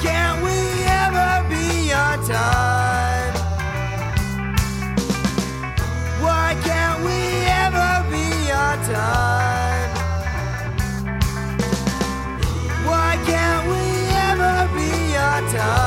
can't we ever be on time? Why can't we ever be on time? Why can't we ever be on time?